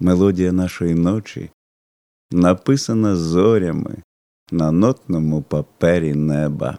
Мелодія нашої ночі написана зорями на нотному папері неба.